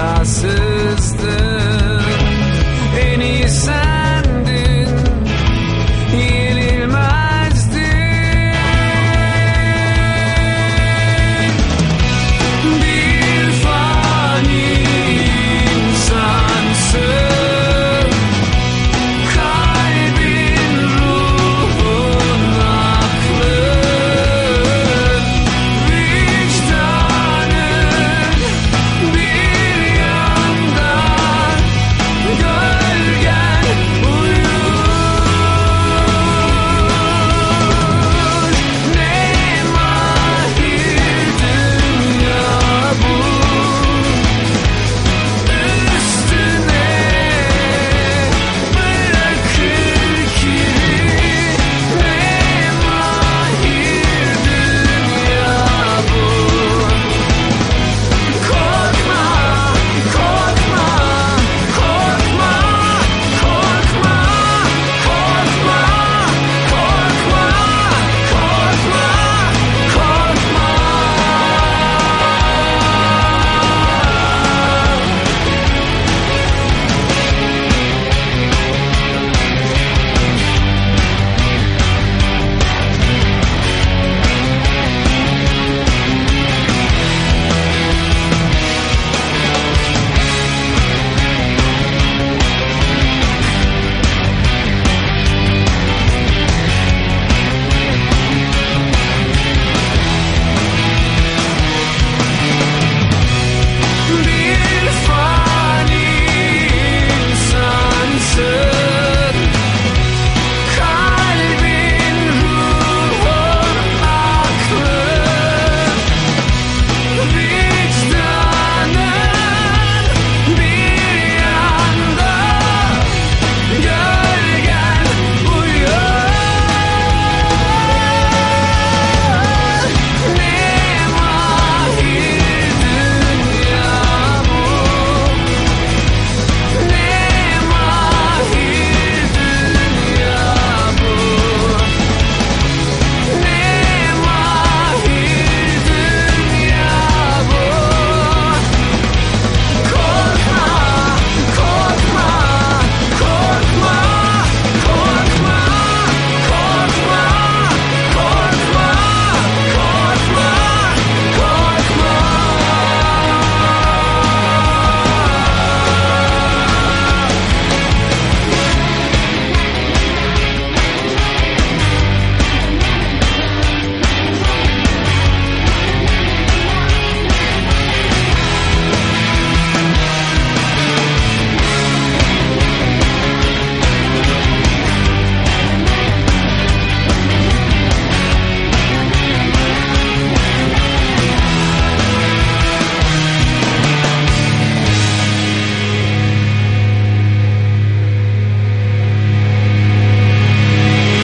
I said.